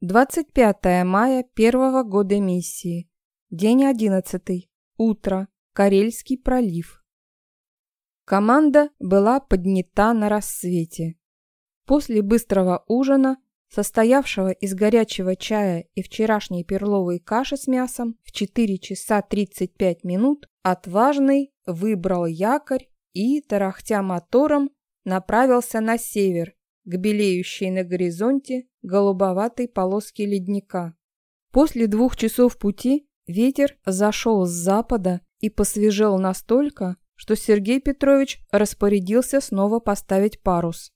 25 мая первого года миссии. День 11. Утро. Карельский пролив. Команда была поднята на рассвете. После быстрого ужина, состоявшего из горячего чая и вчерашней перловой каши с мясом, в 4 часа 35 минут отважный выбрал якорь и, тарахтя мотором, направился на север, к белеющей на горизонте голубоватой полоске ледника. После двух часов пути ветер зашел с запада и посвежел настолько, что Сергей Петрович распорядился снова поставить парус.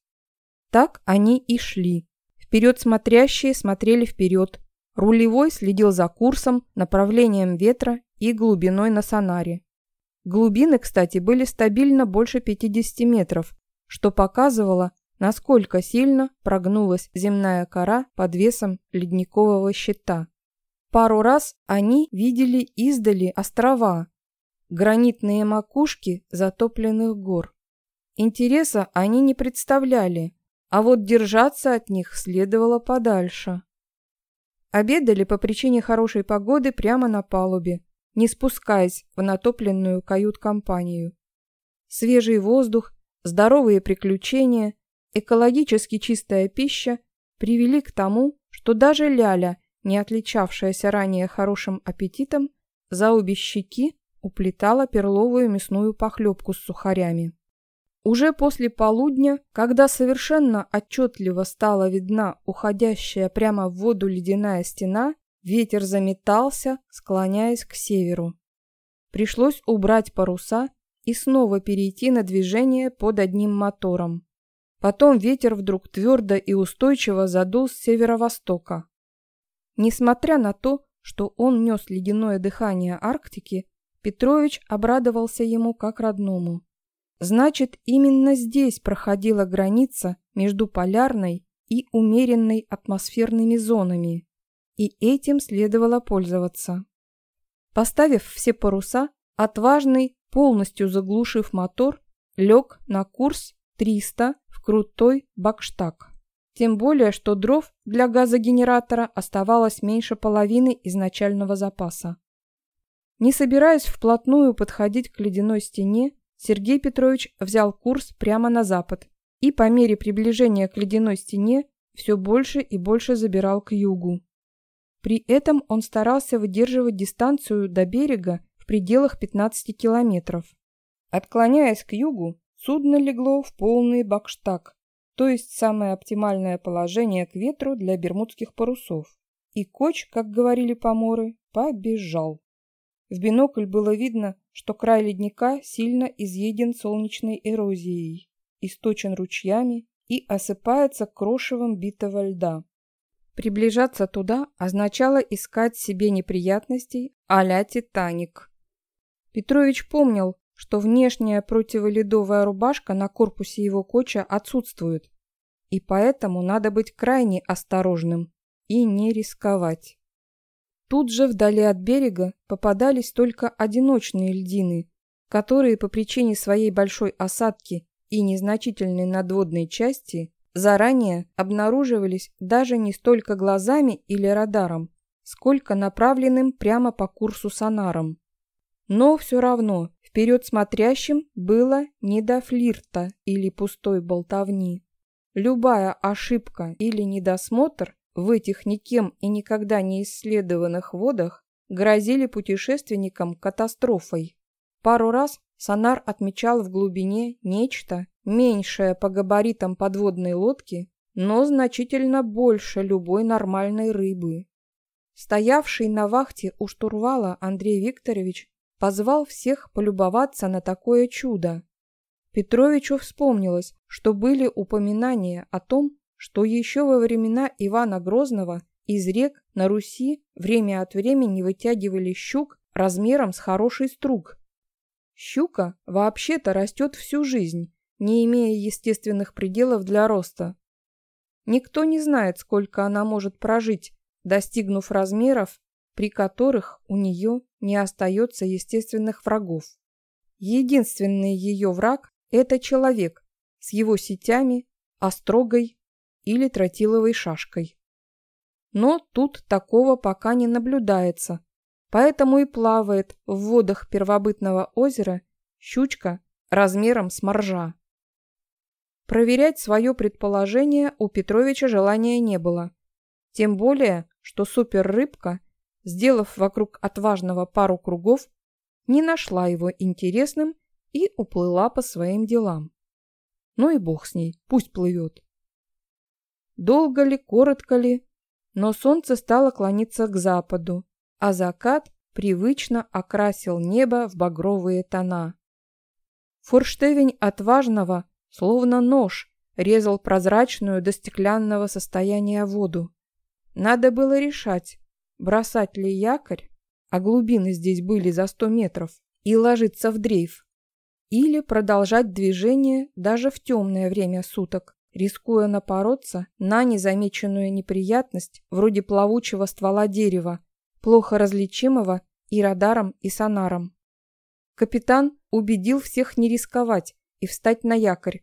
Так они и шли. Вперед смотрящие смотрели вперед. Рулевой следил за курсом, направлением ветра и глубиной на сонаре. Глубины, кстати, были стабильно больше 50 метров, что показывало, насколько сильно прогнулась земная кора под весом ледникового щита. Пару раз они видели издали острова, гранитные макушки затопленных гор. Интереса они не представляли, а вот держаться от них следовало подальше. Обедали по причине хорошей погоды прямо на палубе, не спускаясь в натопленную кают-компанию. Свежий воздух, здоровые приключения экологически чистая пища привели к тому, что даже Ляля, не отличавшаяся ранее хорошим аппетитом, за обе щеки уплетала перловую мясную похлебку с сухарями. Уже после полудня, когда совершенно отчетливо стала видна уходящая прямо в воду ледяная стена, ветер заметался, склоняясь к северу. Пришлось убрать паруса и снова перейти на движение под одним мотором. Потом ветер вдруг твердо и устойчиво задул с северо-востока. Несмотря на то, что он нес ледяное дыхание Арктики, Петрович обрадовался ему как родному. Значит, именно здесь проходила граница между полярной и умеренной атмосферными зонами, и этим следовало пользоваться. Поставив все паруса, отважный, полностью заглушив мотор, лег на курс 300 в крутой бакштаг. Тем более, что дров для газогенератора оставалось меньше половины изначального запаса. Не собираясь вплотную подходить к ледяной стене, Сергей Петрович взял курс прямо на запад и по мере приближения к ледяной стене все больше и больше забирал к югу. При этом он старался выдерживать дистанцию до берега в пределах 15 километров. Отклоняясь к югу, Судно легло в полный бакштаг, то есть самое оптимальное положение к ветру для бермудских парусов. И коч, как говорили поморы, побежал. В бинокль было видно, что край ледника сильно изъеден солнечной эрозией, источен ручьями и осыпается крошевом битого льда. Приближаться туда означало искать себе неприятностей а-ля «Титаник». Петрович помнил, что внешняя противоледовая рубашка на корпусе его коча отсутствует, и поэтому надо быть крайне осторожным и не рисковать. Тут же вдали от берега попадались только одиночные льдины, которые по причине своей большой осадки и незначительной надводной части заранее обнаруживались даже не столько глазами или радаром, сколько направленным прямо по курсу сонаром. Но все равно Вперед смотрящим было не до флирта или пустой болтовни. Любая ошибка или недосмотр в этих никем и никогда не исследованных водах грозили путешественникам катастрофой. Пару раз сонар отмечал в глубине нечто, меньшее по габаритам подводной лодки, но значительно больше любой нормальной рыбы. Стоявший на вахте у штурвала Андрей Викторович позвал всех полюбоваться на такое чудо. Петровичу вспомнилось, что были упоминания о том, что еще во времена Ивана Грозного из рек на Руси время от времени вытягивали щук размером с хороший струк. Щука вообще-то растет всю жизнь, не имея естественных пределов для роста. Никто не знает, сколько она может прожить, достигнув размеров, при которых у нее не остается естественных врагов. Единственный ее враг – это человек с его сетями, острогой или тротиловой шашкой. Но тут такого пока не наблюдается, поэтому и плавает в водах первобытного озера щучка размером с моржа. Проверять свое предположение у Петровича желания не было. Тем более, что суперрыбка, сделав вокруг отважного пару кругов, не нашла его интересным и уплыла по своим делам. Ну и бог с ней, пусть плывет. Долго ли, коротко ли, но солнце стало клониться к западу, а закат привычно окрасил небо в багровые тона. Форштевень отважного, словно нож, резал прозрачную до стеклянного состояния воду. Надо было решать, бросать ли якорь, а глубины здесь были за сто метров, и ложиться в дрейф, или продолжать движение даже в темное время суток, рискуя напороться на незамеченную неприятность вроде плавучего ствола дерева, плохо различимого и радаром, и сонаром. Капитан убедил всех не рисковать и встать на якорь,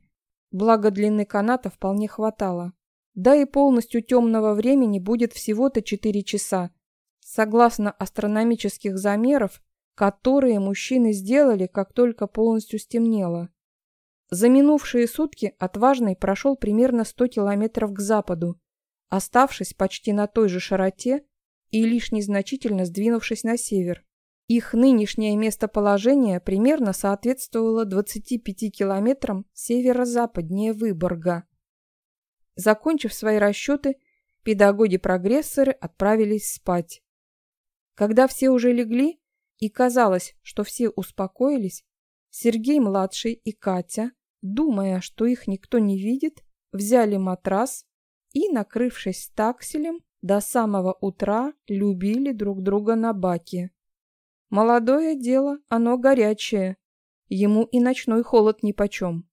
благо длины каната вполне хватало. Да и полностью темного времени будет всего-то 4 часа, согласно астрономических замеров, которые мужчины сделали, как только полностью стемнело. За минувшие сутки отважный прошел примерно 100 километров к западу, оставшись почти на той же широте и лишь незначительно сдвинувшись на север. Их нынешнее местоположение примерно соответствовало 25 километрам северо-западнее Выборга. Закончив свои расчеты, педагоги-прогрессоры отправились спать. Когда все уже легли, и казалось, что все успокоились, Сергей-младший и Катя, думая, что их никто не видит, взяли матрас и, накрывшись такселем, до самого утра любили друг друга на баке. Молодое дело, оно горячее, ему и ночной холод нипочем.